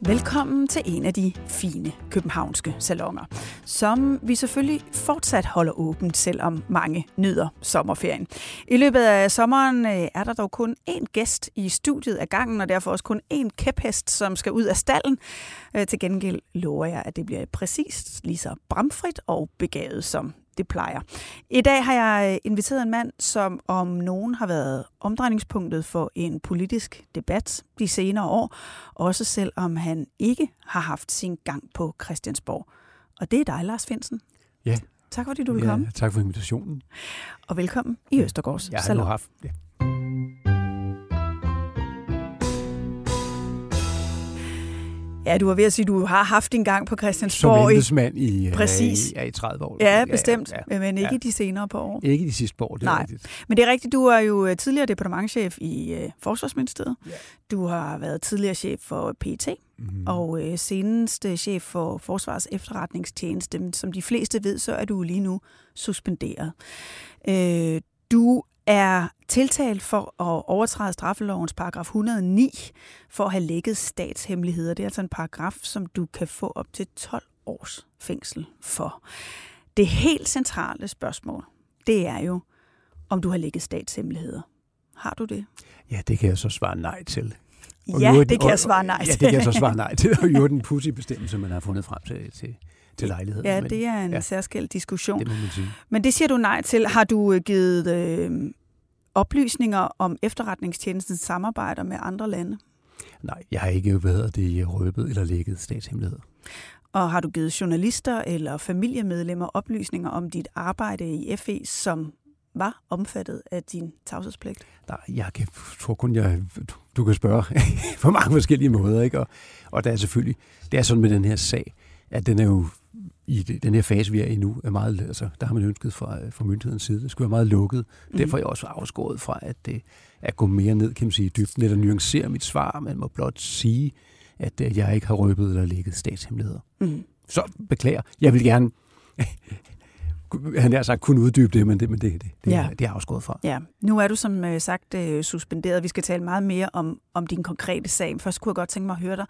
Velkommen til en af de fine københavnske salonger, som vi selvfølgelig fortsat holder åbent, selvom mange nyder sommerferien. I løbet af sommeren øh, er der dog kun én gæst i studiet af gangen, og derfor også kun én kæphest, som skal ud af stallen. Øh, til gengæld lover jeg, at det bliver præcis lige så bramfrit og begavet, som det plejer. I dag har jeg øh, inviteret en mand, som om nogen har været omdrejningspunktet for en politisk debat de senere år, også selvom han ikke har haft sin gang på Christiansborg. Og det er dig, Lars Finsen. Ja. Tak fordi du vil komme, tak for invitationen. og velkommen i Østergårds Jeg har haft... Ja. Ja, du var ved at sige, at du har haft din gang på Som Christiansborg. i, embedsmand i, øh, Præcis. i, ja, i 30 år. ja, bestemt, Ja, men ikke ja. de senere på år. Ikke de sidste år, det er Nej. rigtigt. Men det er rigtigt, du er jo øh, tidligere departementchef i øh, Forsvarsministeriet. Ja. Du har været tidligere chef for PET, Mm. og øh, senest chef for Forsvars efterretningstjeneste. Men Som de fleste ved, så er du lige nu suspenderet. Øh, du er tiltalt for at overtræde straffelovens paragraf 109 for at have lækket statshemmeligheder. Det er altså en paragraf, som du kan få op til 12 års fængsel for. Det helt centrale spørgsmål, det er jo, om du har lækket statshemmeligheder. Har du det? Ja, det kan jeg så svare nej til. Og ja, det kan og- jeg svare nej Ja, til. det kan jeg så svare nej til. Og jo den pussy bestemmelse, man har fundet frem til, til, til lejligheden. Ja, Men det er en ja. ja. særskilt diskussion. Det må man sige. Men det siger du nej til. Har du øh, givet øh, oplysninger om efterretningstjenestens samarbejder med andre lande? Nej, jeg har ikke hedder det, røbet eller lækket statshemmeligheder. Og har du givet journalister eller familiemedlemmer oplysninger om dit arbejde i FE, som var omfattet af din tavshedspligt? Nej, jeg kan, tror kun, jeg, du, du kan spørge på mange forskellige måder. Ikke? Og, og der er selvfølgelig, det er sådan med den her sag, at den er jo i den her fase, vi er i nu, er meget, altså, der har man ønsket fra, fra myndighedens side, det skulle være meget lukket. Mm. Derfor er jeg også afskåret fra at, øh, at gå mere ned, kan man sige, i dybden, eller nuancere mit svar, men må blot sige, at øh, jeg ikke har røbet eller lægget statshemmeligheder. Mm. Så beklager, jeg vil gerne, han har sagt kun uddybe det, men det, men det, det, det, Ja. det er afskåret fra. Ja, nu er du som øh, sagt øh, suspenderet. Vi skal tale meget mere om, om din konkrete sag. Først kunne jeg godt tænke mig at høre dig.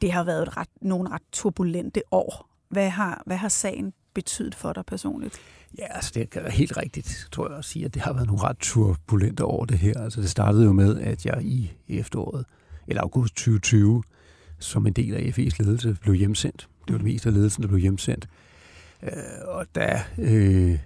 Det har været et ret, nogle ret turbulente år. Hvad har, hvad har sagen betydet for dig personligt? Ja, altså det er helt rigtigt, tror jeg at sige, at det har været nogle ret turbulente år, det her. Altså det startede jo med, at jeg i efteråret, eller august 2020, som en del af FE's ledelse, blev hjemsendt. Det var det meste af ledelsen, der blev hjemsendt. Øh, og da, øh,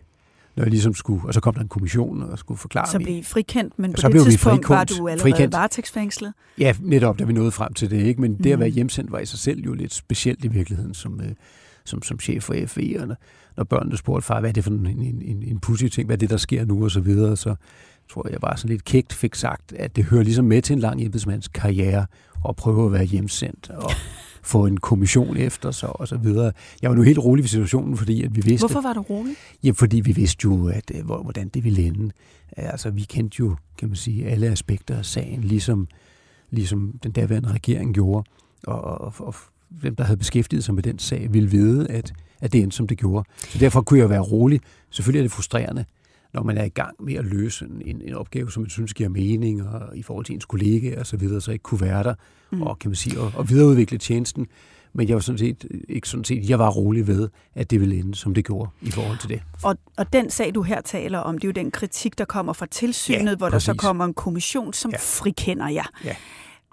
når jeg ligesom skulle, og så kom der en kommission og skulle forklare Så mig- blev I frikendt, men på Så det blev tidspunkt var frikendt. du allerede Frikendt. varetægtsfængslet. Ja, netop, da vi nåede frem til det, ikke? Men det at være Mhm. hjemsendt var i sig selv jo lidt specielt i virkeligheden som, øh, som, som chef for FE, og når, når børnene spurgte far, hvad er det for en, en, en, en pussy ting, hvad er det, der sker nu, og så videre, så tror jeg, jeg bare sådan lidt kægt fik sagt, at det hører ligesom med til en lang embedsmands karriere, at prøve at være hjemsendt, og få en kommission efter sig, og så videre. Jeg var nu helt rolig ved situationen, fordi at vi vidste... Hvorfor var du rolig? Ja, fordi vi vidste jo, at, øh, hvor- hvordan det ville ende. Altså, vi kendte jo, kan man sige, alle aspekter af sagen, ligesom, ligesom den daværende regering gjorde. Og, og, og dem, der havde beskæftiget sig med den sag, ville vide, at, at det endte, som det gjorde. Så derfor kunne jeg være rolig. Selvfølgelig er det frustrerende, når man er i gang med at løse en, en, opgave, som man synes giver mening, og i forhold til ens kollega og så videre, så ikke kunne være der, mm. og kan man sige, og, og videreudvikle tjenesten. Men jeg var sådan set ikke sådan set, jeg var rolig ved, at det ville ende, som det gjorde i forhold til det. Og, og den sag, du her taler om, det er jo den kritik, der kommer fra tilsynet, Ja, hvor der så præcis. kommer en kommission, som Ja. frikender jer. Ja.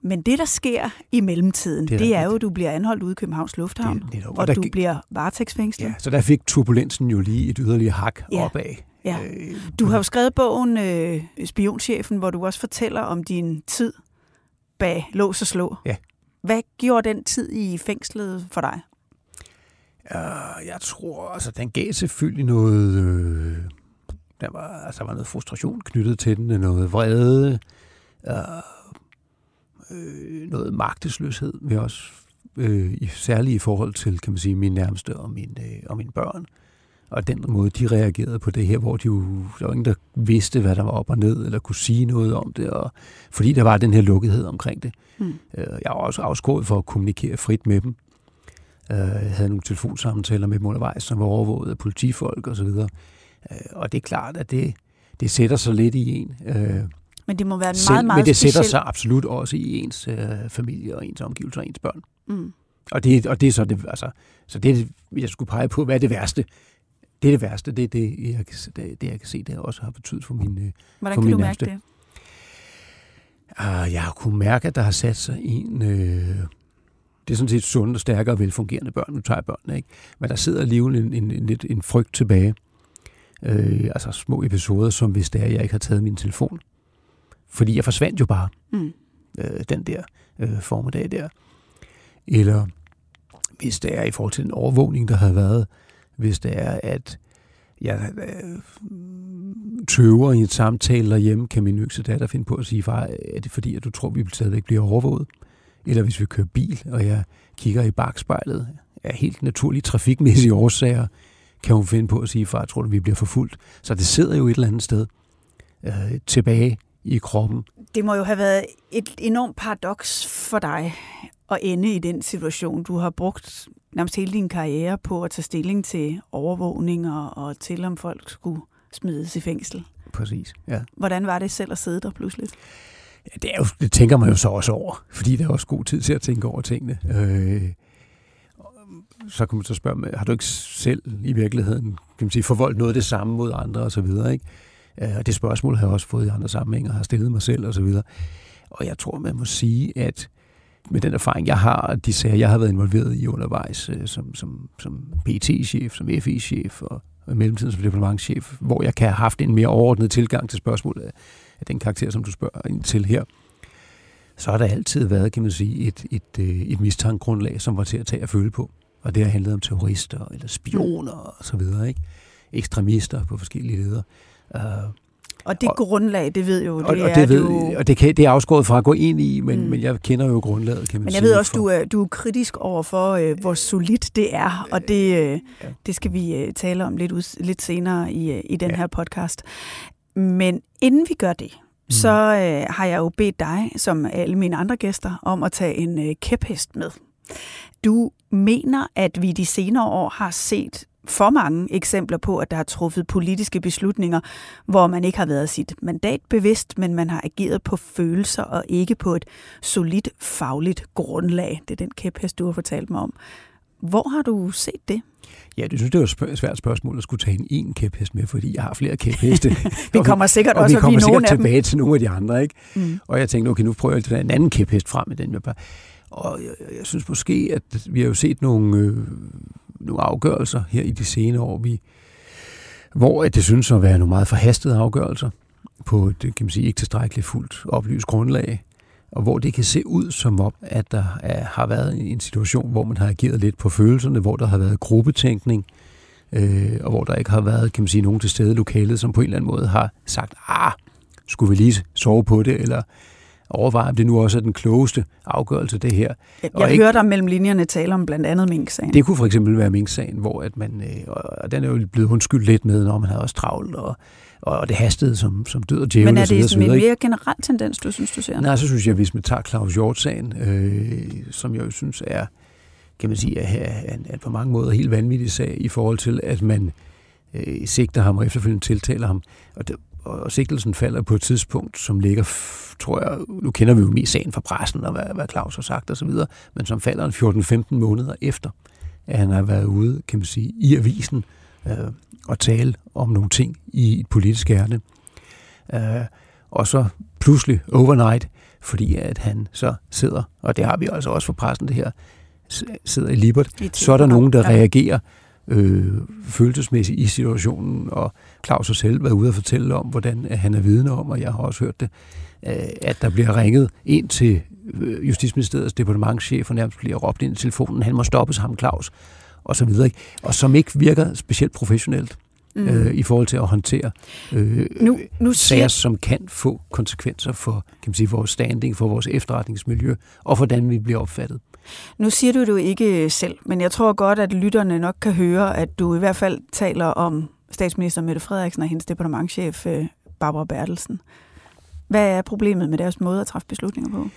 Men det, der sker i mellemtiden, Det er det er, jo, at du bliver anholdt ude i Københavns Lufthavn, Det. Og og der du gik- bliver varetægtsfængslet. Ja, så der fik turbulensen jo lige et yderligere hak Ja. opad. Ja. Øh, Du har jo skrevet bogen øh, Spionchefen, hvor du også fortæller om din tid bag lås og slå. Ja. Hvad gjorde den tid i fængslet for dig? Uh, jeg tror, altså den gav selvfølgelig noget, øh, der var, altså, der var noget frustration knyttet til den, noget vrede, øh, øh, noget magtesløshed vi også, øh, i, særligt i forhold til, kan man sige, mine nærmeste og mine, øh, og mine børn. Og den måde, de reagerede på det her, hvor de jo, der var ingen, der vidste, hvad der var op og ned, eller kunne sige noget om det, og, fordi der var den her lukkethed omkring det. Mm. Øh, jeg var også afskåret for at kommunikere frit med dem. Øh, jeg havde nogle telefonsamtaler med dem undervejs, som var overvåget af politifolk osv. Og, øh, og det er klart, at det, det sætter sig lidt i en. Men det må være en selv, meget, meget Men det speciel... sætter sig absolut også i ens øh, familie og ens omgivelser og ens børn. Mm. Og, det, og det er så det, altså, så det, jeg skulle pege på, hvad er det værste? Det er det værste, det er det, jeg, det, det, jeg kan se, det også har betydet for min øh, Hvordan for kan min du nærmeste. mærke det? Uh, jeg har kunnet mærke, at der har sat sig en... Øh, det er sådan set sunde og stærkere og velfungerende børn. Nu tager jeg børnene, ikke? Men der sidder alligevel en, en, en, en, frygt tilbage. Øh, altså små episoder, som hvis det er, jeg ikke har taget min telefon. Fordi jeg forsvandt jo bare mm. øh, den der øh, formiddag der. Eller hvis det er i forhold til den overvågning, der har været, hvis det er, at jeg øh, tøver i en samtale derhjemme, kan min yngste datter finde på at sige, far, er det fordi, at du tror, vi stadigvæk bliver overvåget? Eller hvis vi kører bil, og jeg kigger i bagspejlet af helt naturlige trafikmæssige årsager, kan hun finde på at sige, far, tror du, vi bliver forfulgt? Så det sidder jo et eller andet sted øh, tilbage i kroppen. Det må jo have været et enormt paradoks for dig at ende i den situation. Du har brugt nærmest hele din karriere på at tage stilling til overvågning og, og til, om folk skulle smides i fængsel. Præcis, ja. Hvordan var det selv at sidde der pludselig? Ja, det, er jo, det tænker man jo så også over, fordi der er også god tid til at tænke over tingene. Øh, så kan man så spørge, har du ikke selv i virkeligheden kan man sige, forvoldt noget af det samme mod andre osv., ikke? Øh, og det spørgsmål har jeg også fået i andre sammenhænge, og har stillet mig selv osv. Og, og jeg tror, man må sige, at med den erfaring, jeg har, og de sager, jeg har været involveret i undervejs, øh, som, som, som PT-chef, som FI-chef og, og mellemtiden som departementchef, hvor jeg kan have haft en mere overordnet tilgang til spørgsmålet af, af den karakter, som du spørger ind til her, så har der altid været, kan man sige, et, et, øh, et mistankegrundlag, som var til at tage og føle på. Og det har handlet om terrorister, eller spioner og så videre, ikke? Ekstremister på forskellige leder. Uh, og det og, grundlag, det ved jo, det og, og er det ved, du... Og det, kan, det er afskåret fra at gå ind i, men, mm. men jeg kender jo grundlaget, kan man Men jeg sige, ved også, for... du er, du er kritisk over for, øh, hvor solidt det er, og det, øh, ja. det skal vi øh, tale om lidt, ud, lidt senere i, øh, i den ja. her podcast. Men inden vi gør det, mm. så øh, har jeg jo bedt dig, som alle mine andre gæster, om at tage en øh, kæphest med. Du mener, at vi de senere år har set for mange eksempler på, at der har truffet politiske beslutninger, hvor man ikke har været sit mandat bevidst, men man har ageret på følelser og ikke på et solidt fagligt grundlag. Det er den kæphest, du har fortalt mig om. Hvor har du set det? Ja, det synes, det var et svært spørgsmål at skulle tage en en kæphest med, fordi jeg har flere kæpheste. vi kommer sikkert og også vi kommer sikkert tilbage til nogle af de andre. Ikke? Mm. Og jeg tænkte, okay, nu prøver jeg at tage en anden kæphest frem med den. Jeg bare. Og jeg, jeg synes måske, at vi har jo set nogle, øh, nogle afgørelser her i de senere år, vi, hvor at det synes at være nogle meget forhastede afgørelser på et, kan man sige, ikke tilstrækkeligt fuldt oplyst grundlag, og hvor det kan se ud som om, at der er, har været en situation, hvor man har ageret lidt på følelserne, hvor der har været gruppetænkning, øh, og hvor der ikke har været, kan man sige, nogen til stede i lokalet, som på en eller anden måde har sagt, ah, skulle vi lige sove på det, eller overveje, om det nu også er den klogeste afgørelse, det her. Jeg, jeg ikke, hørte om mellem linjerne tale om blandt andet Mink-sagen. Det kunne for eksempel være Mink-sagen, hvor at man, øh, og den er jo blevet undskyldt lidt med, når man havde også travlt, og, og det hastede som, som død og djævel. Men er det sådan en mere generel tendens, du synes, du ser? Nej, så synes jeg, hvis man tager Claus Hjort-sagen, øh, som jeg jo synes er, kan man sige, er, er, er på mange måder helt vanvittig sag i forhold til, at man øh, sigter ham og efterfølgende tiltaler ham. Og det, og sigtelsen falder på et tidspunkt, som ligger, tror jeg, nu kender vi jo mest sagen fra pressen og hvad, hvad Claus har sagt osv., men som falder en 14-15 måneder efter, at han har været ude, kan man sige, i avisen øh, og tale om nogle ting i et politisk ærne. Øh, og så pludselig overnight, fordi at han så sidder, og det har vi altså også for pressen det her, sidder i Libert, så er der nogen, der reagerer øh, følelsesmæssigt i situationen, og Claus har selv været ude og fortælle om, hvordan han er vidne om, og jeg har også hørt det, øh, at der bliver ringet ind til øh, Justitsministeriets departementchef, og nærmest bliver råbt ind i telefonen, han må stoppes ham, Claus. og så videre, ikke? og som ikke virker specielt professionelt mm. øh, i forhold til at håndtere øh, nu, nu siger... sager, som kan få konsekvenser for kan man sige, vores standing, for vores efterretningsmiljø, og for hvordan vi bliver opfattet. Nu siger du det jo ikke selv, men jeg tror godt, at lytterne nok kan høre, at du i hvert fald taler om statsminister Mette Frederiksen og hendes departementchef øh, Barbara Bertelsen. Hvad er problemet med deres måde at træffe beslutninger på?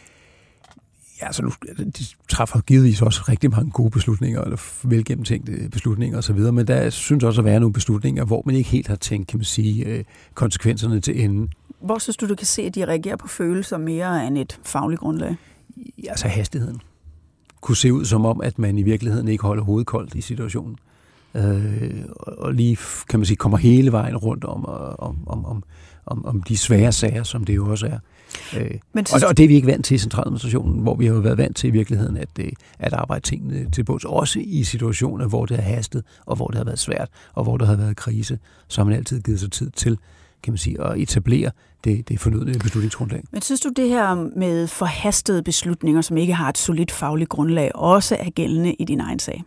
Ja, altså nu, de træffer givetvis også rigtig mange gode beslutninger, eller velgennemtænkte beslutninger osv., men der synes også at være nogle beslutninger, hvor man ikke helt har tænkt, kan man sige, øh, konsekvenserne til ende. Hvor synes du, du kan se, at de reagerer på følelser mere end et fagligt grundlag? Ja, altså hastigheden. Kunne se ud som om, at man i virkeligheden ikke holder hovedet koldt i situationen. Øh, og lige, kan man sige, kommer hele vejen rundt om, om, om, om, om, om de svære sager, som det jo også er. Øh, Men og, og det er vi ikke vant til i centraladministrationen, hvor vi har været vant til i virkeligheden at, øh, at arbejde tingene til bunds. Også i situationer, hvor det har hastet, og hvor det har været svært, og hvor der har været krise, så har man altid givet sig tid til kan man sige, at etablere det, det fornødne beslutningsgrundlag. Men synes du, det her med forhastede beslutninger, som ikke har et solidt fagligt grundlag, også er gældende i din egen sag?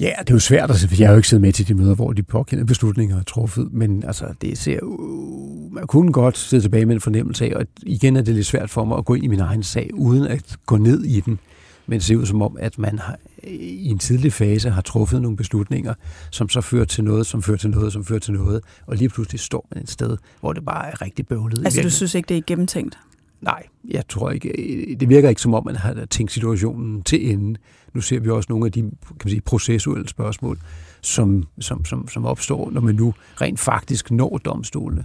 Ja, det er jo svært, altså, for jeg har jo ikke siddet med til de møder, hvor de påkendte beslutninger er truffet, men altså, det ser uh, man kunne godt sidde tilbage med en fornemmelse af, og igen er det lidt svært for mig at gå ind i min egen sag, uden at gå ned i den, men det ser ud som om, at man har, i en tidlig fase har truffet nogle beslutninger, som så fører til noget, som fører til noget, som fører til noget, og lige pludselig står man et sted, hvor det bare er rigtig bøvlet. Altså, du synes ikke, det er gennemtænkt? Nej, jeg tror ikke. Det virker ikke som om, man har tænkt situationen til ende. Nu ser vi også nogle af de kan man sige, processuelle spørgsmål, som, som, som, som opstår, når man nu rent faktisk når domstolene.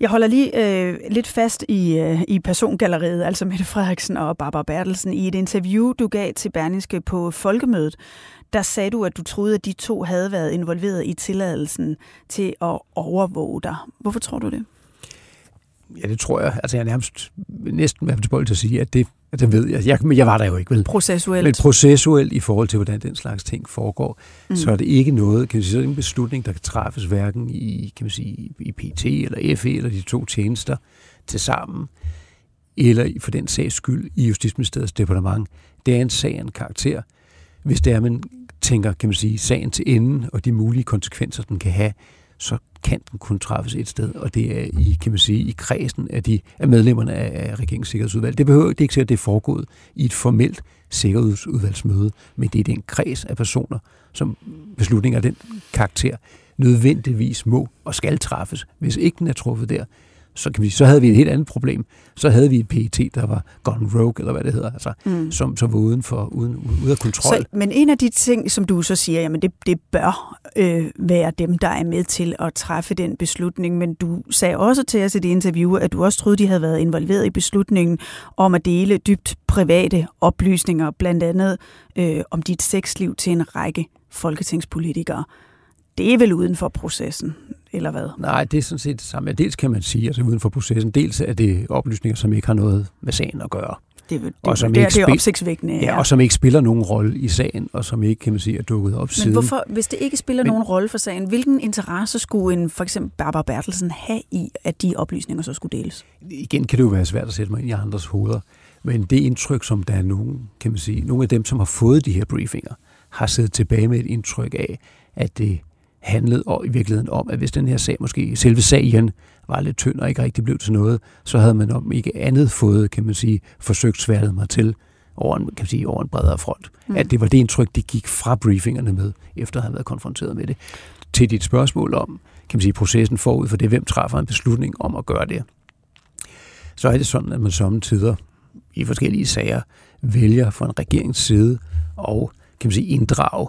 Jeg holder lige øh, lidt fast i, øh, i persongalleriet, altså Mette Frederiksen og Barbara Bertelsen. I et interview, du gav til Berlingske på Folkemødet, der sagde du, at du troede, at de to havde været involveret i tilladelsen til at overvåge dig. Hvorfor tror du det? Ja, det tror jeg. Altså, jeg er nærmest næsten været tilbøjelig til at sige, at det, at det ved jeg. jeg. Men jeg var der jo ikke, vel? Processuelt. Men processuelt i forhold til, hvordan den slags ting foregår, mm. så er det ikke noget, kan man sige, en beslutning, der kan træffes hverken i, kan man sige, i PT eller FE eller de to tjenester til sammen, eller for den sags skyld i Justitsministeriets departement. Det er en sag en karakter. Hvis det er, man tænker, kan man sige, sagen til enden og de mulige konsekvenser, den kan have, så kan den kun træffes et sted, og det er i, kan man sige, i kredsen af, de, af medlemmerne af, regeringssikkerhedsudvalget. Det behøver det er ikke sikkert, at det er foregået i et formelt sikkerhedsudvalgsmøde, men det er den kreds af personer, som beslutninger af den karakter nødvendigvis må og skal træffes. Hvis ikke den er truffet der, så, kan vi, så havde vi et helt andet problem. Så havde vi et PET, der var gone rogue, eller hvad det hedder, altså, mm. som, som var uden for, uden, ude af kontrol. Så, men en af de ting, som du så siger, jamen det, det bør øh, være dem, der er med til at træffe den beslutning, men du sagde også til os i det interview, at du også troede, de havde været involveret i beslutningen om at dele dybt private oplysninger, blandt andet øh, om dit sexliv til en række folketingspolitikere. Det er vel uden for processen eller hvad? Nej, det er sådan set det samme. Dels kan man sige, altså uden for processen, dels er det oplysninger, som ikke har noget med sagen at gøre. Det, det, og som det, ikke det er opsigtsvækkende. Ja, ja, og som ikke spiller nogen rolle i sagen, og som ikke, kan man sige, er dukket op Men siden. Men hvorfor, hvis det ikke spiller Men, nogen rolle for sagen, hvilken interesse skulle en for eksempel Barbara Bertelsen have i, at de oplysninger så skulle deles? Igen kan det jo være svært at sætte mig ind i andres hoveder. Men det indtryk, som der er nogen, kan man sige, nogle af dem, som har fået de her briefinger, har siddet tilbage med et indtryk af, at det handlede og i virkeligheden om, at hvis den her sag, måske selve sagen, var lidt tynd og ikke rigtig blev til noget, så havde man om ikke andet fået, kan man sige, forsøgt sværdet mig til over en, kan man sige, over en bredere front. Mm. At det var det indtryk, det gik fra briefingerne med, efter at have været konfronteret med det. Til dit spørgsmål om, kan man sige, processen forud for det, hvem træffer en beslutning om at gøre det. Så er det sådan, at man samtidig i forskellige sager vælger fra en regerings side og kan man sige, inddrage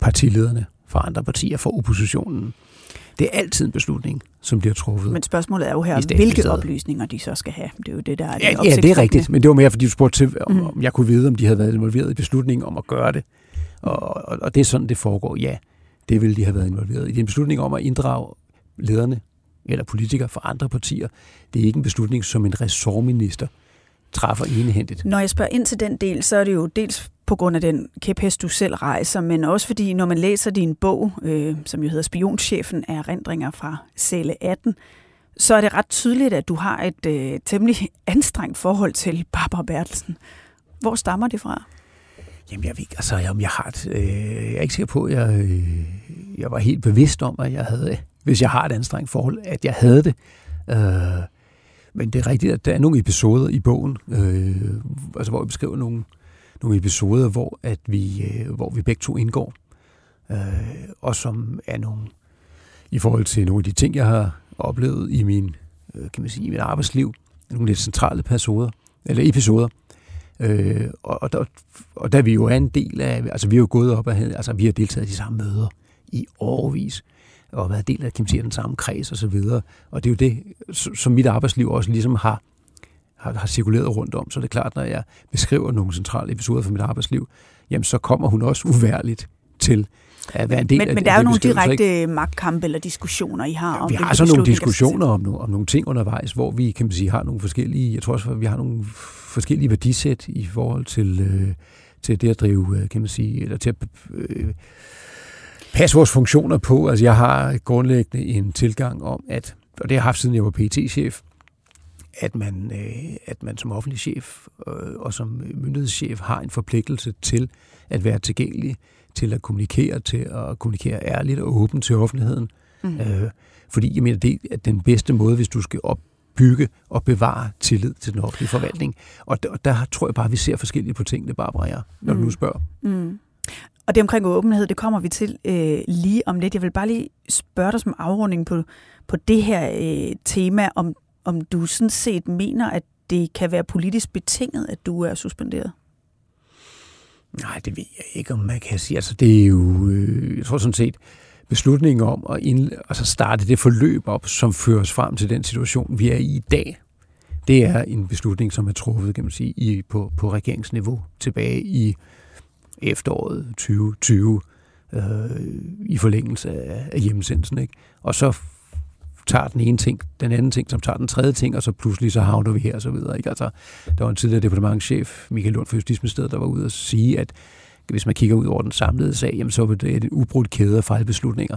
partilederne fra andre partier, fra oppositionen. Det er altid en beslutning, som bliver truffet. Men spørgsmålet er jo her, hvilke oplysninger de så skal have. Det er jo det, der er ja, det ja, det er rigtigt. Men det var mere, fordi du spurgte til, om, mm. om jeg kunne vide, om de havde været involveret i beslutningen om at gøre det. Og, og, og det er sådan, det foregår. Ja, det ville de have været involveret i. Det er en beslutning om at inddrage lederne eller politikere fra andre partier. Det er ikke en beslutning, som en ressortminister træffer enehændigt. Når jeg spørger ind til den del, så er det jo dels på grund af den kæphest, du selv rejser, men også fordi, når man læser din bog, øh, som jo hedder Spionchefen af erindringer fra celle 18, så er det ret tydeligt, at du har et øh, temmelig anstrengt forhold til Barbara Bertelsen. Hvor stammer det fra? Jamen, jeg, ved, altså, jamen, jeg, har et, øh, jeg er ikke sikker på, at jeg, øh, jeg var helt bevidst om, at jeg havde, hvis jeg har et anstrengt forhold, at jeg havde det. Øh, men det er rigtigt, at der er nogle episoder i bogen, øh, altså, hvor jeg beskriver nogle, nogle episoder, hvor, at vi, øh, hvor vi begge to indgår, øh, og som er nogle, i forhold til nogle af de ting, jeg har oplevet i min, øh, kan man sige, i mit arbejdsliv, nogle lidt centrale episoder, eller episoder, Øh, og, og, og da vi jo er en del af, altså vi har jo gået op og altså vi har deltaget i de samme møder i årvis, og været del af kan man sige, den samme kreds og så videre. Og det er jo det, som mit arbejdsliv også ligesom har, har, har cirkuleret rundt om. Så det er klart, når jeg beskriver nogle centrale episoder fra mit arbejdsliv, jamen så kommer hun også uværligt til at være en del men, af Men der er jo nogle direkte magtkampe eller diskussioner, I har om Vi har så nogle diskussioner om, no, om nogle ting undervejs, hvor vi kan man sige, har nogle forskellige, jeg tror også, vi har nogle forskellige værdisæt i forhold til, øh, til det at drive, øh, kan man sige, eller til at øh, passe vores funktioner på. Altså jeg har grundlæggende en tilgang om, at, og det har jeg haft siden jeg var PT-chef, at man, øh, at man som offentlig chef øh, og som myndighedschef har en forpligtelse til at være tilgængelig, til at kommunikere, til at kommunikere ærligt og åbent til offentligheden. Mm. Øh, fordi jeg mener, det er den bedste måde, hvis du skal opbygge og bevare tillid til den offentlige forvaltning. Og der, der tror jeg bare, at vi ser forskelligt på tingene, Barbara jeg, når mm. du nu spørger. Mm. Og det omkring åbenhed, det kommer vi til øh, lige om lidt. Jeg vil bare lige spørge dig som afrunding på, på det her øh, tema, om, om du sådan set mener, at det kan være politisk betinget, at du er suspenderet? Nej, det ved jeg ikke, om man kan sige. Altså, det er jo, øh, jeg tror sådan set, beslutningen om at ind, altså starte det forløb op, som fører os frem til den situation, vi er i i dag, det er en beslutning, som er truffet kan man sige, i, på, på regeringsniveau tilbage i efteråret 2020 øh, i forlængelse af, af hjemmesendelsen. Ikke? Og så tager den ene ting, den anden ting, som tager den tredje ting, og så pludselig så havner vi her og så videre. Ikke? Altså, der var en tidligere departementchef, Michael Lund fra Justitsministeriet, der var ude og sige, at hvis man kigger ud over den samlede sag, jamen, så er det en ubrudt kæde af fejlbeslutninger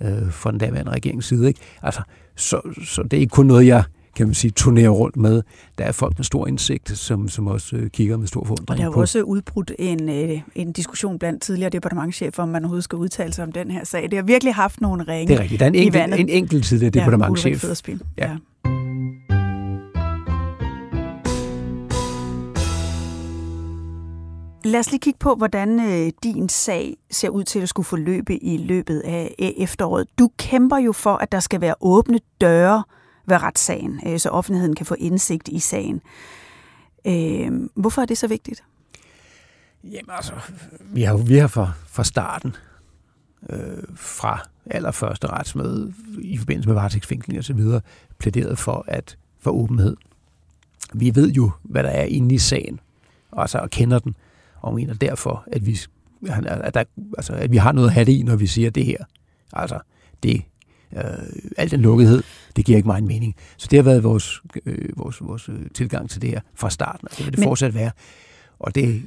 øh, fra den daværende regerings side. Ikke? Altså, så, så det er ikke kun noget, jeg kan man sige, turnerer rundt med. Der er folk med stor indsigt, som, som også øh, kigger med stor forundring Og der er jo også udbrudt en, øh, en diskussion blandt tidligere departementchefer, om man overhovedet skal udtale sig om den her sag. Det har virkelig haft nogle ringe Det er rigtigt. Der er en enkelt, en enkelt tidligere departementchef. Ja, ja. Lad os lige kigge på, hvordan øh, din sag ser ud til at skulle forløbe i løbet af efteråret. Du kæmper jo for, at der skal være åbne døre ved retssagen, øh, så offentligheden kan få indsigt i sagen. Øh, hvorfor er det så vigtigt? Jamen altså, vi har, vi har fra, fra starten, øh, fra allerførste retsmøde i forbindelse med varetægtsfængsling og så videre, plæderet for, at for åbenhed. Vi ved jo, hvad der er inde i sagen, og altså og kender den, og mener derfor, at vi, at, der, altså, at vi har noget at have det i, når vi siger det her. Altså, det øh, al den lukkethed, det giver ikke meget mening. Så det har været vores, øh, vores, vores øh, tilgang til det her fra starten, og det vil det Men... fortsat være. Og det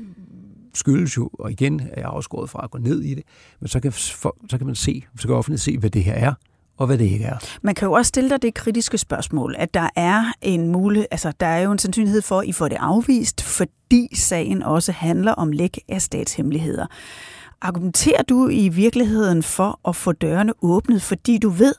skyldes jo, og igen er jeg afskåret fra at gå ned i det, men så kan, for, så kan man se, så kan offentligt se, hvad det her er, og hvad det ikke er. Man kan jo også stille dig det kritiske spørgsmål, at der er en mulighed, altså der er jo en sandsynlighed for, at I får det afvist, fordi sagen også handler om læk af statshemmeligheder. Argumenterer du i virkeligheden for at få dørene åbnet, fordi du ved,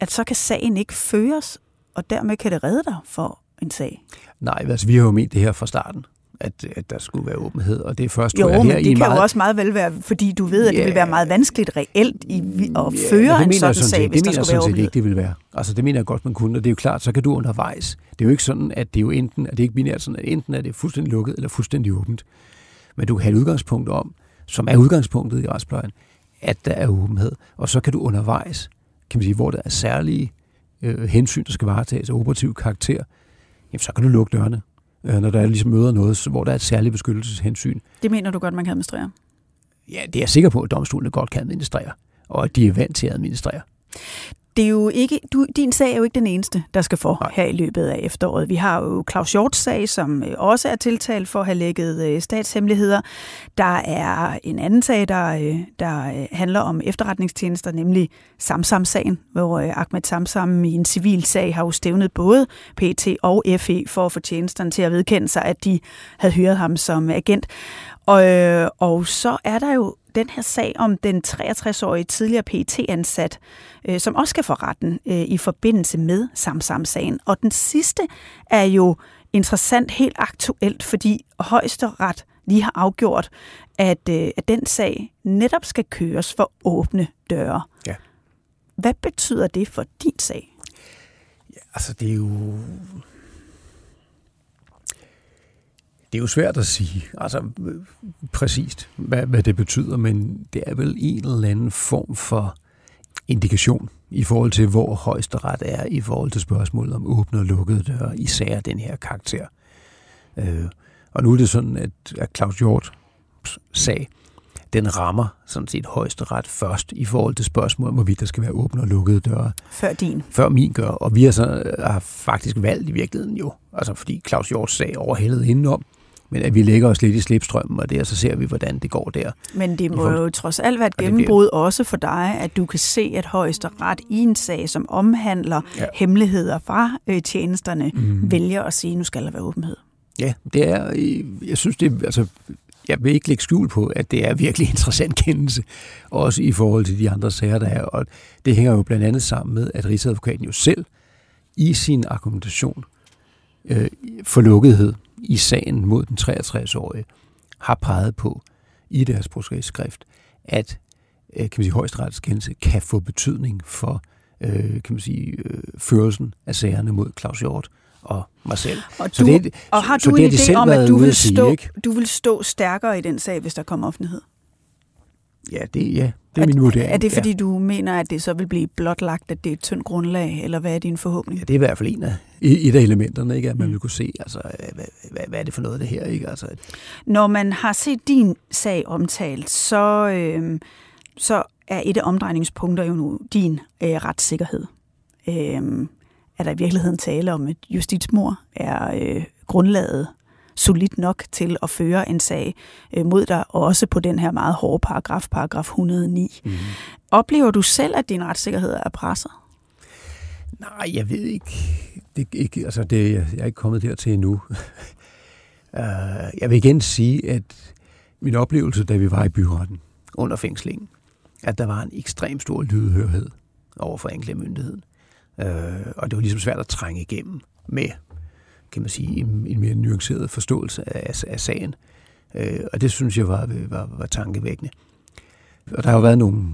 at så kan sagen ikke føres, og dermed kan det redde dig for en sag? Nej, altså vi har jo ment det her fra starten at, at der skulle være åbenhed, og det er først, jo, jeg, her men det i kan meget... jo også meget vel være, fordi du ved, at det vil være meget vanskeligt reelt i, at føre ja, en sådan sag, hvis der skulle være åbenhed. Det ikke, det vil være. Altså, det mener jeg godt, man kunne, og det er jo klart, så kan du undervejs. Det er jo ikke sådan, at det er jo enten, at det ikke binært sådan, at enten er det fuldstændig lukket, eller fuldstændig åbent. Men du kan have et udgangspunkt om, som er udgangspunktet i retsplejen, at der er åbenhed. Og så kan du undervejs, kan man sige, hvor der er særlige øh, hensyn, der skal varetages af operativ karakter, jamen så kan du lukke dørene, øh, når der er ligesom møder noget, hvor der er et særligt beskyttelseshensyn. Det mener du godt, man kan administrere? Ja, det er jeg sikker på, at domstolene godt kan administrere, og at de er vant til at administrere. Det er jo ikke, du, din sag er jo ikke den eneste, der skal for Nej. her i løbet af efteråret. Vi har jo Claus Hjorts sag, som øh, også er tiltalt for at have lægget øh, statshemmeligheder. Der er en anden sag, der, øh, der handler om efterretningstjenester, nemlig Samsam-sagen, hvor Ahmed Samsam i en civil sag har jo stævnet både PT og FE for at få tjenesterne til at vedkende sig, at de havde hyret ham som agent. Og, og så er der jo den her sag om den 63-årige tidligere pt ansat øh, som også skal få retten øh, i forbindelse med Samsam-sagen. Og den sidste er jo interessant helt aktuelt, fordi højesteret lige har afgjort, at, øh, at den sag netop skal køres for åbne døre. Ja. Hvad betyder det for din sag? Ja, altså det er jo Det er jo svært at sige, altså præcist, hvad, hvad det betyder, men det er vel en eller anden form for indikation i forhold til, hvor højesteret er i forhold til spørgsmålet om åbne og lukkede døre, især den her karakter. Øh, og nu er det sådan, at, at Claus Hjort sag, den rammer sådan set højesteret først i forhold til spørgsmålet, hvorvidt der skal være åbne og lukkede døre. Før din. Før min gør. Og vi har, så, har faktisk valgt i virkeligheden jo, altså fordi Claus Hjorts sag overhældede indenom, men at vi lægger os lidt i slipstrømmen, og der så ser vi, hvordan det går der. Men det må jo trods alt være et gennembrud bliver... også for dig, at du kan se, at højesteret i en sag, som omhandler ja. hemmeligheder fra øh, tjenesterne, mm. vælger at sige, nu skal der være åbenhed. Ja, det er, jeg synes, det er, altså, jeg vil ikke lægge skjul på, at det er virkelig interessant kendelse, også i forhold til de andre sager, der er. Og det hænger jo blandt andet sammen med, at Rigsadvokaten jo selv i sin argumentation øh, for lukkethed i sagen mod den 63-årige har peget på i deres processkrift, at øh, kan man sige, højesterets kendelse kan få betydning for øh, kan man sige, øh, førelsen af sagerne mod Claus Hjort og mig selv. Og, du, så det, og har du så en idé om, at du vil, stå, sige, du vil stå stærkere i den sag, hvis der kommer offentlighed? Ja, det, ja, det er, er min vurdering. Er det fordi, ja. du mener, at det så vil blive blotlagt, at det er et tyndt grundlag, eller hvad er din forhåbning? Ja, det er i hvert fald en af, et af elementerne, ikke? at man mm. vil kunne se, altså, hvad, hvad, hvad er det for noget, det her? Ikke? Altså, Når man har set din sag omtalt, så, øh, så er et af omdrejningspunkter jo nu din øh, retssikkerhed. Øh, er der i virkeligheden tale om, at justitsmor er øh, grundlaget solidt nok til at føre en sag øh, mod dig, også på den her meget hårde paragraf, paragraf 109. Mm. Oplever du selv, at din retssikkerhed er presset? Nej, jeg ved ikke. Det, ikke altså det, jeg er ikke kommet dertil endnu. uh, jeg vil igen sige, at min oplevelse, da vi var i byretten under fængslingen, at der var en ekstrem stor lydhørhed over for anklagemyndigheden. Uh, og det var ligesom svært at trænge igennem med kan man sige, en, en mere nuanceret forståelse af, af sagen. Øh, og det synes jeg var, var, var tankevækkende. Og der har jo været nogle,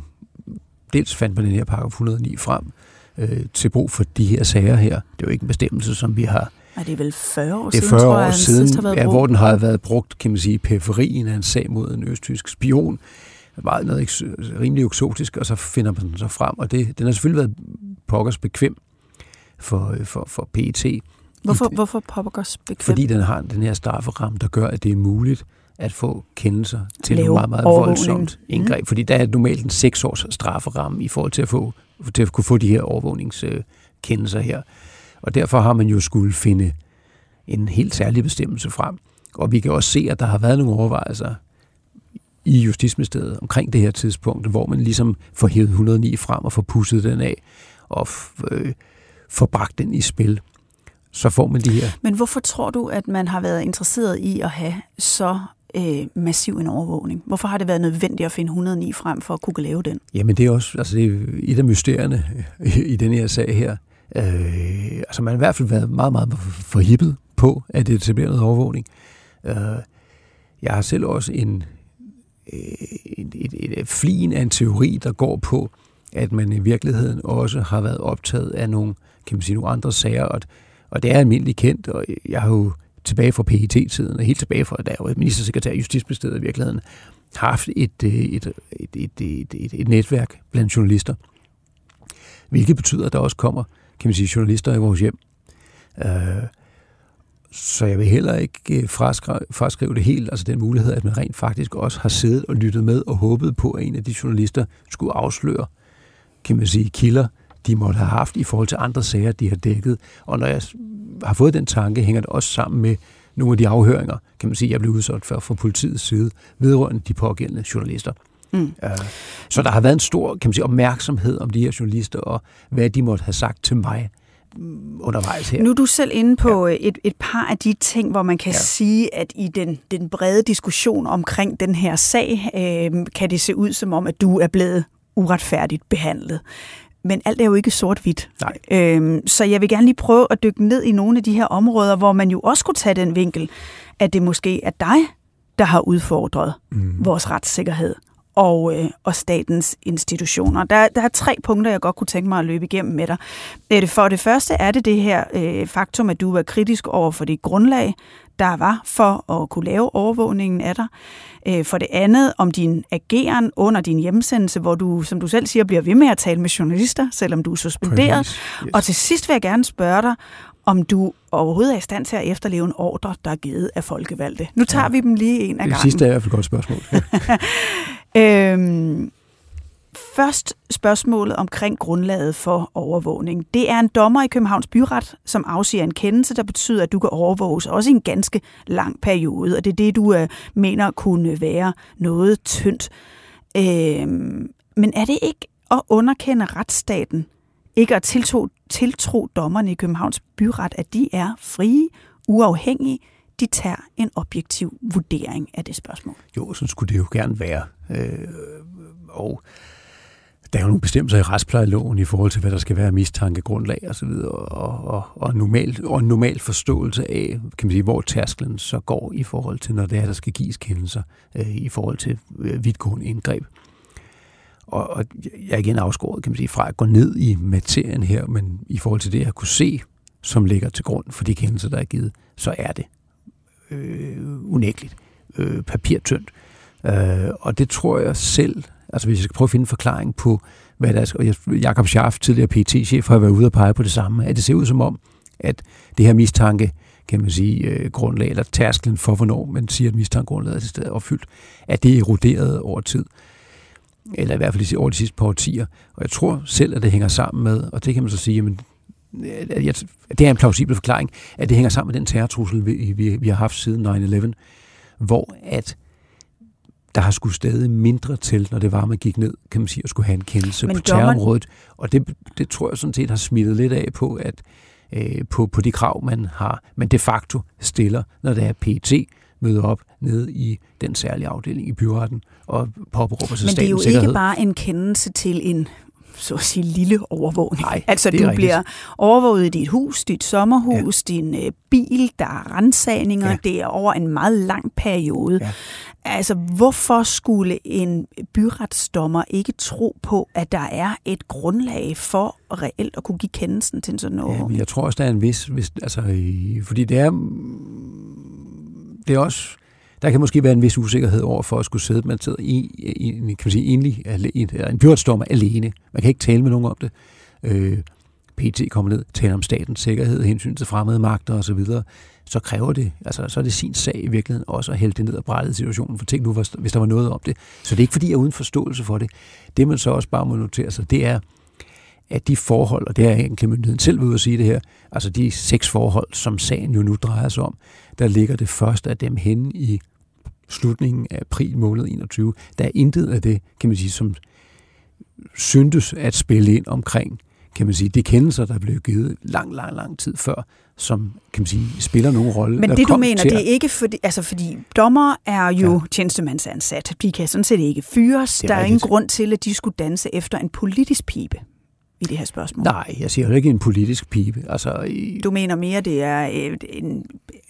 dels fandt man den her paragraf 109 frem, øh, til brug for de her sager her. Det er jo ikke en bestemmelse, som vi har... Er det vel 40 år det er 40 siden, år jeg, siden, har været ja, hvor den har været brugt, kan man sige, periferien af en sag mod en østtysk spion. Meget noget rimelig eksotisk, og så finder man den så frem. Og det, den har selvfølgelig været pokkers bekvem for, for, for PET. Hvorfor, hvorfor Poppers bekvem? Fordi den har den her strafferamme, der gør, at det er muligt at få kendelser til Lave meget, meget voldsomt indgreb. Mm. Fordi der er normalt en seks års strafferamme i forhold til at, få, til at kunne få de her overvågningskendelser her. Og derfor har man jo skulle finde en helt særlig bestemmelse frem. Og vi kan også se, at der har været nogle overvejelser i Justitsministeriet omkring det her tidspunkt, hvor man ligesom får hævet 109 frem og får pusset den af og øh, får bragt den i spil så får man de her. Men hvorfor tror du, at man har været interesseret i at have så øh, massiv en overvågning? Hvorfor har det været nødvendigt at finde 109 frem for at kunne lave den? Jamen det er også altså det er et af mysterierne i, i den her sag her. Øh, altså man har i hvert fald været meget, meget forhippet på at etablere noget overvågning. Øh, jeg har selv også en, øh, et, et, et flin af en teori, der går på, at man i virkeligheden også har været optaget af nogle, kan man sige, nogle andre sager, og og det er almindeligt kendt, og jeg har jo tilbage fra PET-tiden, og helt tilbage fra, da jeg var ministersekretær i Justitsministeriet i virkeligheden, haft øh, et, et, et, et, et, et, et netværk blandt journalister, hvilket betyder, at der også kommer, kan man sige, journalister i vores hjem. Øh, så jeg vil heller ikke øh, fraskrive, fraskrive det helt, altså den mulighed, at man rent faktisk også har siddet og lyttet med og håbet på, at en af de journalister skulle afsløre, kan man sige, kilder de måtte have haft i forhold til andre sager, de har dækket. Og når jeg har fået den tanke, hænger det også sammen med nogle af de afhøringer, kan man sige, jeg blev udsat for fra politiets side, vedrørende de pågældende journalister. Mm. Uh, så der har været en stor kan man sige, opmærksomhed om de her journalister, og hvad de måtte have sagt til mig undervejs her. Nu er du selv inde på ja. Øh, et, et par af de ting, hvor man kan ja. sige, at i den, den brede diskussion omkring den her sag, øh, kan det se ud som om, at du er blevet uretfærdigt behandlet. Men alt er jo ikke sort-hvidt. Øhm, så jeg vil gerne lige prøve at dykke ned i nogle af de her områder, hvor man jo også kunne tage den vinkel, at det måske er dig, der har udfordret mm. vores retssikkerhed og, øh, og statens institutioner. Der, der er tre punkter, jeg godt kunne tænke mig at løbe igennem med dig. Øh, for det første er det det her øh, faktum, at du var kritisk over for det grundlag, der var for at kunne lave overvågningen af dig. Øh, for det andet om din ageren under din hjemsendelse, hvor du, som du selv siger, bliver ved med at tale med journalister, selvom du er suspenderet. Yes. Og til sidst vil jeg gerne spørge dig, om du overhovedet er i stand til at efterleve en ordre, der er givet af folkevalgte. Nu tager ja. vi dem lige en af gangen. Det sidste er i hvert fald et godt spørgsmål. øhm, først spørgsmålet omkring grundlaget for overvågning. Det er en dommer i Københavns Byret, som afsiger en kendelse, der betyder, at du kan overvåges også i en ganske lang periode, og det er det, du øh, mener kunne være noget tyndt. Øh, men er det ikke at underkende retsstaten, ikke at tiltro, tiltro dommerne i Københavns Byret, at de er frie, uafhængige, de tager en objektiv vurdering af det spørgsmål. Jo, så skulle det jo gerne være. Øh, og der er jo nogle bestemmelser i retsplejeloven i forhold til, hvad der skal være mistankegrundlag og så videre, og, og, og, normal, og en normal forståelse af, kan man sige, hvor tærsklen så går i forhold til, når det er, der skal gives kendelser øh, i forhold til øh, vidtgående indgreb. Og, og jeg er igen afskåret, kan man sige, fra at gå ned i materien her, men i forhold til det, jeg kunne se, som ligger til grund for de kendelser, der er givet, så er det øh, unægteligt øh, papirtyndt. Øh, og det tror jeg selv, altså hvis jeg skal prøve at finde en forklaring på, hvad der er, og Jakob Schaff, tidligere pt chef har været ude og pege på det samme, at det ser ud som om, at det her mistanke, kan man sige, øh, grundlag, eller tærsklen for, hvornår man siger, at mistankegrundlaget er til stede opfyldt, at det er eroderet over tid eller i hvert fald over de sidste par årtier. Og jeg tror selv, at det hænger sammen med, og det kan man så sige, jamen, det er en plausibel forklaring, at det hænger sammen med den terrortrussel, vi, vi, vi har haft siden 9-11, hvor at der har skulle stadig mindre til, når det var, man gik ned, kan man sige, og skulle have en kendelse Men på terrorområdet. Og det, det tror jeg sådan set har smittet lidt af på, at øh, på, på de krav, man har, man de facto stiller, når det er PT, møder op nede i den særlige afdeling i byretten og påberåber sig Men det er jo ikke bare en kendelse til en så at sige, lille overvågning. Nej, altså, du rigtigt. bliver overvåget i dit hus, dit sommerhus, ja. din øh, bil, der er rensagninger, ja. det er over en meget lang periode. Ja. Altså, hvorfor skulle en byretsdommer ikke tro på, at der er et grundlag for reelt at kunne give kendelsen til sådan noget? Ja, jeg tror også, der er en vis... vis altså, fordi det er... Det er også der kan måske være en vis usikkerhed over for at skulle sidde, man sidder i, i kan man sige, enlig, en, en byretsdommer alene. Man kan ikke tale med nogen om det. Øh, PT kommer ned, taler om statens sikkerhed, hensyn til fremmede magter osv., så, så kræver det, altså så er det sin sag i virkeligheden også at hælde det ned og brætte situationen. For tænk nu, hvis der var noget om det. Så det er ikke fordi, jeg er uden forståelse for det. Det man så også bare må notere sig, det er, at de forhold, og det er egentlig myndigheden selv ved at sige det her, altså de seks forhold, som sagen jo nu drejer sig om, der ligger det første af dem hen i slutningen af april måned 21. Der er intet af det, kan man sige, som syntes at spille ind omkring kan man sige, de kendelser, der blev givet lang, lang, lang tid før, som kan man sige, spiller nogen rolle. Men det du mener, det er ikke fordi, altså fordi dommer er jo ja. tjenestemandsansat. De kan sådan set ikke fyres. Der er ingen grund til, at de skulle danse efter en politisk pibe i det her spørgsmål? Nej, jeg siger jo ikke en politisk pibe. Altså, i... Du mener mere, det er øh, en,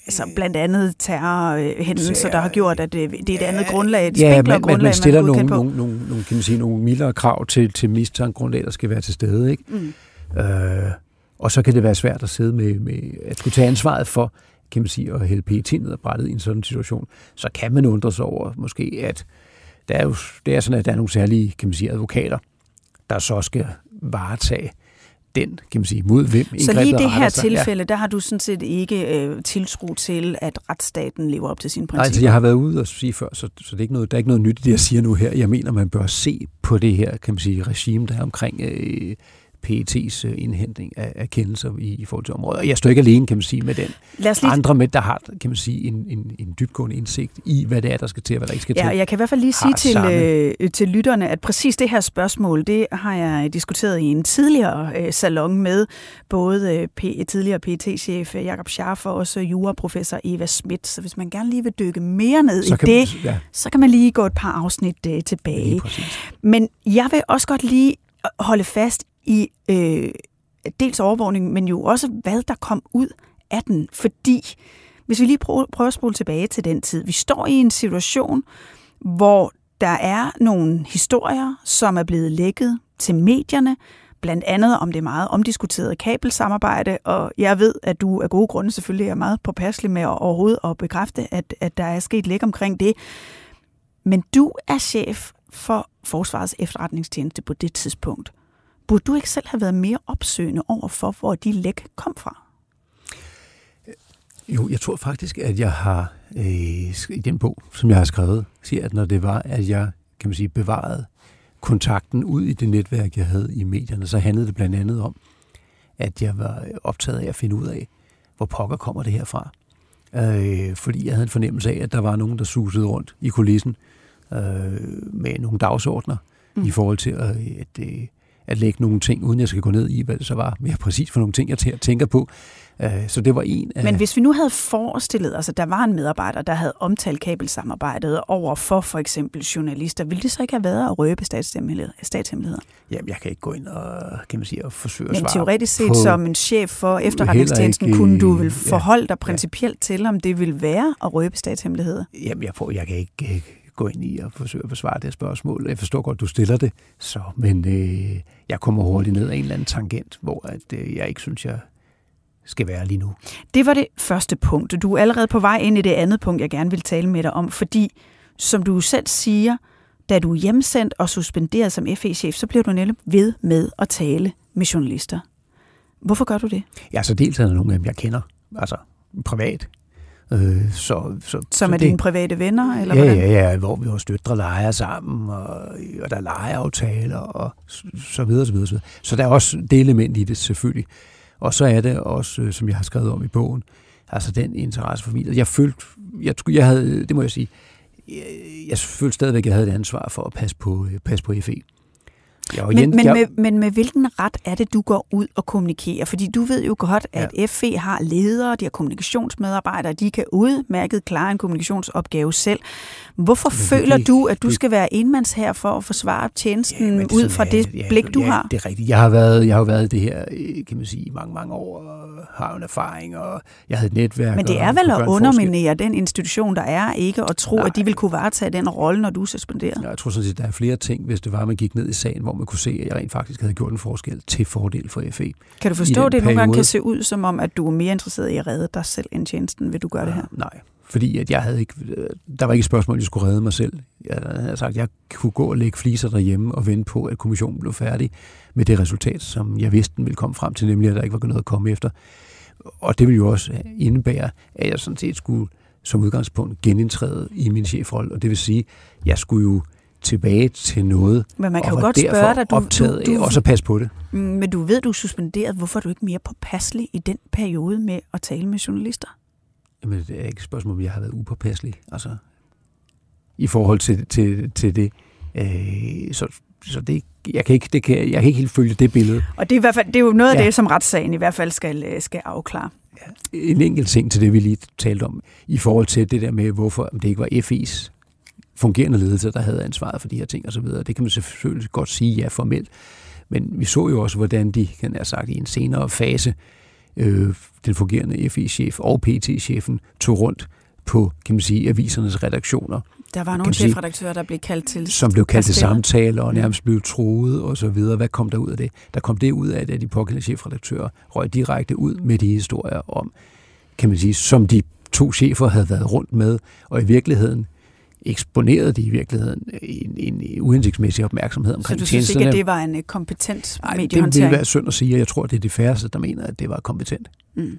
altså blandt andet terrorhændelser, der har gjort, at det, det er et andet grundlag, et ja, man, grundlag, man stiller man nogle, nogle, nogle, nogle, kan man sige, nogle mildere krav til, til mistankegrundlag, der skal være til stede. Ikke? Mm. Øh, og så kan det være svært at sidde med, med at skulle tage ansvaret for, kan man sige, at hælde PET ned og brættet i en sådan situation. Så kan man undre sig over måske, at der er jo, det er sådan, at der er nogle særlige, kan man sige, advokater, der så skal varetage den, kan man sige, mod hvem Så lige i det her tilfælde, ja. der har du sådan set ikke øh, tiltro til, at retsstaten lever op til sine principper? Nej, altså jeg har været ude og sige før, så, så det er ikke noget, der er ikke noget nyt i det, jeg siger nu her. Jeg mener, man bør se på det her, kan man sige, regime, der er omkring øh, PET's øh, indhentning af, af kendelser i, i forhold til området. Og jeg står ikke alene, kan man sige, med den. Lad os lige... Andre med, der har, kan man sige, en, en, en dybgående indsigt i, hvad det er, der skal til, og hvad der ikke skal Ja, til. og jeg kan i hvert fald lige sige til, øh, til lytterne, at præcis det her spørgsmål, det har jeg diskuteret i en tidligere øh, salon med både øh, P, tidligere PT-chef Jakob Scharf og også juraprofessor Eva Schmidt. Så hvis man gerne lige vil dykke mere ned i kan, det, ja, så kan man lige gå et par afsnit øh, tilbage. Men jeg vil også godt lige holde fast i øh, dels overvågning, men jo også, hvad der kom ud af den. Fordi, hvis vi lige prøver, prøver at spole tilbage til den tid. Vi står i en situation, hvor der er nogle historier, som er blevet lækket til medierne, blandt andet om det meget omdiskuterede kabelsamarbejde, og jeg ved, at du af gode grunde selvfølgelig er meget påpasselig med at overhovedet at bekræfte, at, at der er sket læk omkring det. Men du er chef for Forsvarets efterretningstjeneste på det tidspunkt. Burde du ikke selv have været mere opsøgende over for, hvor de læk kom fra? Jo, jeg tror faktisk, at jeg har øh, i den bog, som jeg har skrevet, siger, at når det var, at jeg kan man sige, bevarede kontakten ud i det netværk, jeg havde i medierne, så handlede det blandt andet om, at jeg var optaget af at finde ud af, hvor pokker kommer det her fra. Øh, fordi jeg havde en fornemmelse af, at der var nogen, der susede rundt i kulissen øh, med nogle dagsordner mm. i forhold til at, at, øh, at lægge nogle ting, uden jeg skal gå ned i, hvad det så var mere præcis for nogle ting, jeg tæ- tænker på. Øh, så det var en af... Men hvis vi nu havde forestillet os, at der var en medarbejder, der havde omtalt kabelsamarbejdet over for for eksempel journalister, ville det så ikke have været at røbe statshemmeligheder? statshemmeligheder? Jamen, jeg kan ikke gå ind og, kan man sige, og forsøge at Men svare teoretisk set, på, som en chef for efterretningstjenesten, ikke, kunne du vel ja, forholde dig ja. principielt til, om det ville være at røbe statshemmeligheder? Jamen, jeg, får, jeg kan ikke øh, gå ind i og forsøge at besvare det spørgsmål. Jeg forstår godt, du stiller det, så, men øh, jeg kommer hurtigt ned ad en eller anden tangent, hvor at, øh, jeg ikke synes, jeg skal være lige nu. Det var det første punkt. Du er allerede på vej ind i det andet punkt, jeg gerne vil tale med dig om, fordi, som du selv siger, da du er hjemsendt og suspenderet som FE-chef, så bliver du netop ved med at tale med journalister. Hvorfor gør du det? Er så dels er der nogle af dem, jeg kender, altså privat. Øh, så, så, Som så er det- dine private venner? Eller ja, hvordan? ja, ja, hvor vi har døtre leger sammen, og, og der er legeaftaler, og så videre, så videre, så videre. Så der er også det element i det, selvfølgelig. Og så er det også, øh, som jeg har skrevet om i bogen, altså den interesse for familien. Jeg følte, jeg, jeg havde, det må jeg sige, jeg, jeg følte stadigvæk, at jeg havde et ansvar for at passe på, øh, passe på FE. Var Men, men, jeg- med, men med hvilken ret er det, du går ud og kommunikerer? Fordi du ved jo godt, at ja. FE har ledere, de har kommunikationsmedarbejdere, de kan udmærket klare en kommunikationsopgave selv. Hvorfor det- føler det- du, at du det- skal være enmands her for at forsvare tjenesten men ja, ud fra det ja, blik, du ja, har? det er rigtigt. Jeg har været, jeg har jo været det her, øh, kan man sige, i mange, mange år, og har jo en erfaring, og jeg havde et netværk. Men det er vel at underminere den institution, der er, ikke at tro, Nej. at de vil kunne varetage den rolle, når du er suspenderet. Jeg tror sådan set, der er flere ting, hvis det var, at man gik ned i sagen, hvor man kunne se, at jeg rent faktisk havde gjort en forskel til fordel for FE. Kan du forstå, at det nogle gange periode. kan se ud som om, at du er mere interesseret i at redde dig selv end tjenesten, vil du gøre det her? Nej, fordi at jeg havde ikke, der var ikke et spørgsmål, at jeg skulle redde mig selv. Jeg havde sagt, at jeg kunne gå og lægge fliser derhjemme og vente på, at kommissionen blev færdig med det resultat, som jeg vidste, den ville komme frem til, nemlig at der ikke var noget at komme efter. Og det ville jo også indebære, at jeg sådan set skulle som udgangspunkt genindtræde i min chefrolle, og det vil sige, at jeg skulle jo tilbage til noget, Men man kan og jo godt spørge dig, du, optaget du, af du, også at passe på det. Mm, Men du ved, du er suspenderet. Hvorfor er du ikke mere påpasselig i den periode med at tale med journalister? Jamen, det er ikke et spørgsmål, om jeg har været upåpasselig. Altså, i forhold til, til, til det. Øh, så så det, jeg, kan ikke, det kan, jeg kan ikke helt følge det billede. Og det er, i hvert fald, det er jo noget af Ja. det, som retssagen i hvert fald skal, øh, skal afklare. En enkelt ting til det, vi lige talte om, i forhold til det der med, hvorfor det ikke var FE's fungerende ledelse, der havde ansvaret for de her ting osv. Det kan man selvfølgelig godt sige ja formelt. Men vi så jo også, hvordan de, kan jeg sagt, i en senere fase, øh, den fungerende FE-chef og PT-chefen tog rundt på, kan man sige, avisernes redaktioner, Der var nogle chefredaktører, der blev kaldt til... som blev kaldt til samtaler og nærmest blev troet og så videre. Hvad kom der ud af det? Der kom det ud af, at de pågældende chefredaktører røg direkte ud med de historier om, kan man sige, som de to chefer havde været rundt med, og i virkeligheden eksponerede de i virkeligheden en, en uhensigtsmæssig opmærksomhed Så omkring du synes ikke, tjenesterne. at det var en øh, kompetent Nej, det ville mediehåndtering? være synd at sige, og jeg tror, det er de færreste, der mener, at det var kompetent. Mm.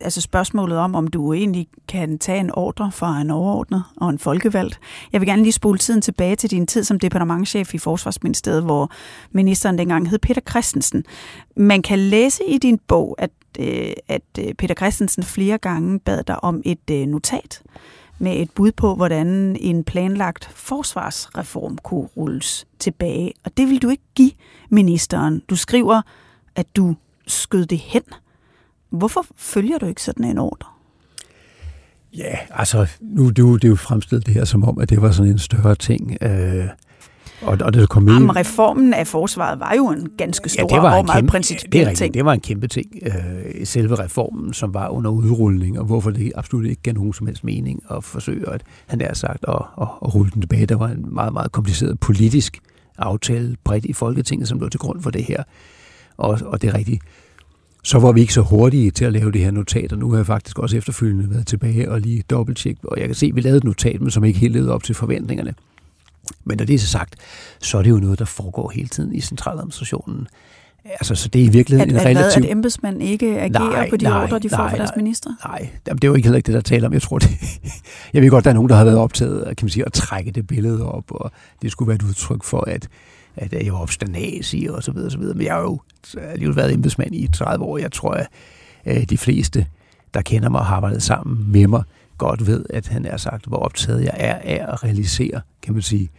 Altså spørgsmålet om, om du egentlig kan tage en ordre fra en overordnet og en folkevalgt. Jeg vil gerne lige spole tiden tilbage til din tid som departementchef i Forsvarsministeriet, hvor ministeren dengang hed Peter Christensen. Man kan læse i din bog, at, øh, at øh, Peter Christensen flere gange bad dig om et øh, notat med et bud på, hvordan en planlagt forsvarsreform kunne rulles tilbage. Og det vil du ikke give ministeren. Du skriver, at du skød det hen. Hvorfor følger du ikke sådan en ordre? Ja, altså, nu det er jo, det er jo fremstillet det her som om, at det var sådan en større ting. Øh, og, og det kom. Jamen, reformen af forsvaret var jo en ganske stor ja, det var og en meget kæmpe, principiel det er ting. Det var en kæmpe ting. Øh, selve reformen, som var under udrulning, og hvorfor det absolut ikke gav nogen som helst mening at forsøge at, han er sagt, at, at, at rulle den tilbage. Der var en meget, meget kompliceret politisk aftale bredt i Folketinget, som lå til grund for det her. Og, og det er rigtigt så var vi ikke så hurtige til at lave det her notat, og nu har jeg faktisk også efterfølgende været tilbage og lige dobbelttjek, og jeg kan se, at vi lavede et notat, men som ikke helt levede op til forventningerne. Men når det er så sagt, så er det jo noget, der foregår hele tiden i centraladministrationen. Altså, så det er i virkeligheden at, en relativ... At, at embedsmænd ikke agerer nej, på de nej, ordre, de får nej, fra deres minister? Nej, Jamen, det er jo ikke heller ikke det, der taler om. Jeg tror, det... jeg ved godt, der er nogen, der har været optaget kan man sige, at trække det billede op, og det skulle være et udtryk for, at at jeg var opstanasig og så videre, og så videre. Men jeg har jo alligevel været embedsmand i 30 år. Jeg tror, at øh, de fleste, der kender mig og har arbejdet sammen med mig, godt ved, at han er sagt, hvor optaget jeg er af at realisere, kan man sige,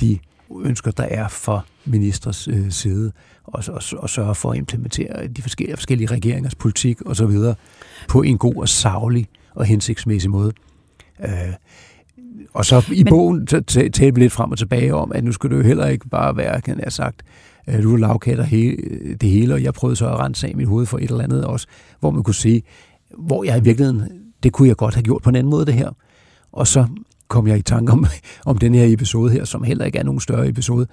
de ønsker, der er for ministers øh, side, og, og, og sørge for at implementere de forskellige, forskellige regeringers politik og så videre på en god og savlig og hensigtsmæssig måde. Øh, og så i Men... bogen talte vi lidt frem og tilbage om, at nu skulle det jo heller ikke bare være, kan jeg sagt, du lavkatter hele, det hele, og jeg prøvede så at rense af mit hoved for et eller andet også, hvor man kunne sige, hvor jeg i virkeligheden, det kunne jeg godt have gjort på en anden måde det her. Og så kom jeg i tanke om, om den her episode her, som heller ikke er nogen større episode.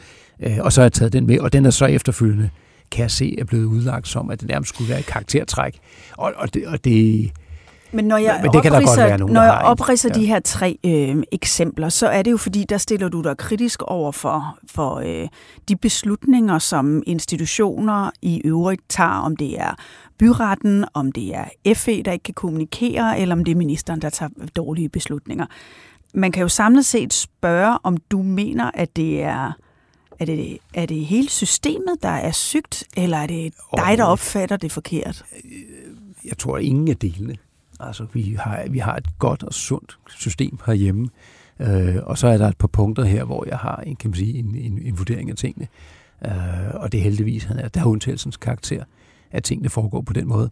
Øh, og så har jeg taget den med, og den er så efterfølgende, kan jeg se, er blevet udlagt som, at det nærmest skulle være et karaktertræk. Og, og, det, og det, men når jeg men det kan der godt være nogen, når jeg har, ja. de her tre øh, eksempler, så er det jo fordi, der stiller du dig kritisk over for, for øh, de beslutninger, som institutioner i øvrigt tager, om det er byretten, om det er FE, der ikke kan kommunikere, eller om det er ministeren, der tager dårlige beslutninger. Man kan jo samlet set spørge, om du mener, at det er er det, er det hele systemet, der er sygt, eller er det dig, der opfatter det forkert? Jeg tror, ingen af delene. Altså, vi har, vi har et godt og sundt system herhjemme, øh, og så er der et par punkter her, hvor jeg har en, kan man sige, en, en, en vurdering af tingene, øh, og det er heldigvis, han er, der er undtagelsens karakter, at tingene foregår på den måde.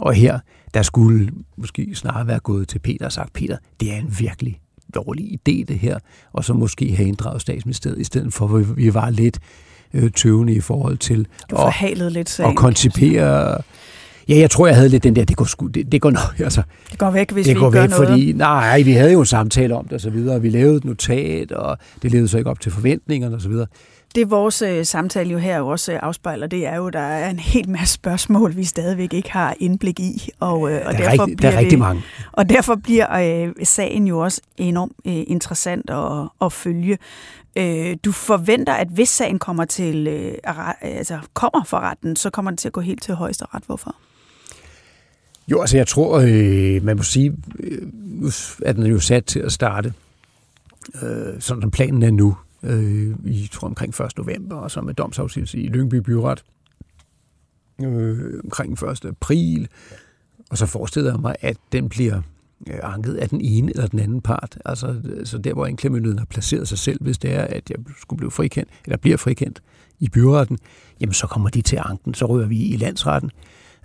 Og her, der skulle måske snarere være gået til Peter og sagt, Peter, det er en virkelig dårlig idé det her, og så måske have inddraget statsministeriet, i stedet for at vi var lidt øh, tøvende i forhold til at, lidt sagen, at koncipere Ja, jeg tror, jeg havde lidt den der, det går, sgu, det, det går nok, altså. Det går væk, hvis det vi går væk, noget. fordi, nej, vi havde jo en samtale om det og så videre, vi lavede et notat, og det levede så ikke op til forventningerne og så videre. Det vores øh, samtale jo her også øh, afspejler, det er jo, der er en hel masse spørgsmål, vi stadigvæk ikke har indblik i. Og, øh, og der, er derfor rigtig, bliver der er rigtig det, mange. Og derfor bliver øh, sagen jo også enormt øh, interessant at, at følge. Øh, du forventer, at hvis sagen kommer til øh, altså kommer for retten, så kommer den til at gå helt til højesteret. Hvorfor? Jo, altså jeg tror, øh, man må sige, øh, den er jo sat til at starte, øh, sådan som planen er nu, øh, i tror omkring 1. november, og så med domsafsigelse i Lyngby Byret øh, omkring 1. april. Og så forestiller jeg mig, at den bliver øh, anket af den ene eller den anden part. Altså, øh, så der, hvor anklagemyndigheden har placeret sig selv, hvis det er, at jeg skulle blive frikendt, eller bliver frikendt i byretten, jamen så kommer de til anken, så rører vi i landsretten.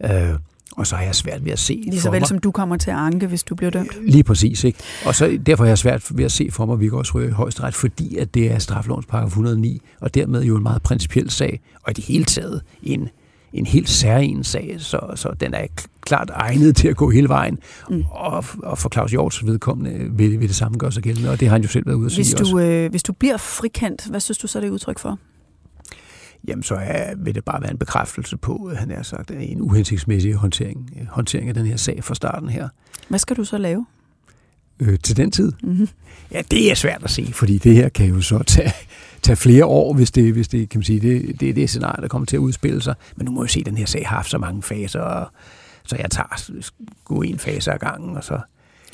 Øh, og så har jeg svært ved at se Lige så vel som du kommer til at anke, hvis du bliver dømt. Lige præcis, ikke? Og så derfor har jeg svært ved at se for mig, at vi ryge i højesteret, fordi at det er straflovens paragraf 109, og dermed jo en meget principiel sag, og i det hele taget en, en helt særlig sag, så, så den er klart egnet til at gå hele vejen. Mm. Og, og for Claus Hjorts vedkommende vil, vil det samme gøre sig gældende, og det har han jo selv været ude at hvis sige du, også. Øh, hvis du bliver frikendt, hvad synes du så, det er udtryk for? Jamen, så er, vil det bare være en bekræftelse på, han er sagt, en uhensigtsmæssig håndtering, håndtering af den her sag fra starten her. Hvad skal du så lave? Øh, til den tid? Mm-hmm. Ja, det er svært at se, fordi det her kan jo så tage, tage flere år, hvis det, hvis det kan man sige, det, det er det scenarie, der kommer til at udspille sig. Men nu må jeg se, at den her sag har haft så mange faser, og, så jeg tager gå en fase ad gangen, og så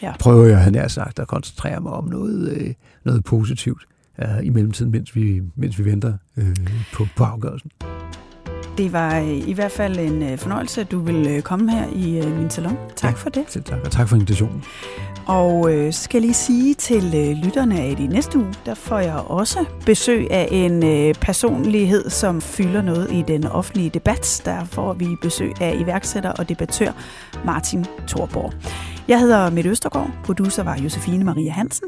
ja. prøver jeg, han har sagt, at koncentrere mig om noget, øh, noget positivt uh, i mellemtiden, mens vi, mens vi venter øh, på, på afgørelsen. Det var øh, i hvert fald en øh, fornøjelse, at du vil komme her i min salon. Tak ja, for det. Selv tak, og tak for invitationen. Og øh, så skal jeg lige sige til øh, lytterne, at i næste uge, der får jeg også besøg af en øh, personlighed, som fylder noget i den offentlige debat. Der får vi besøg af iværksætter og debattør Martin Thorborg. Jeg hedder Mette Østergaard, producer var Josefine Maria Hansen,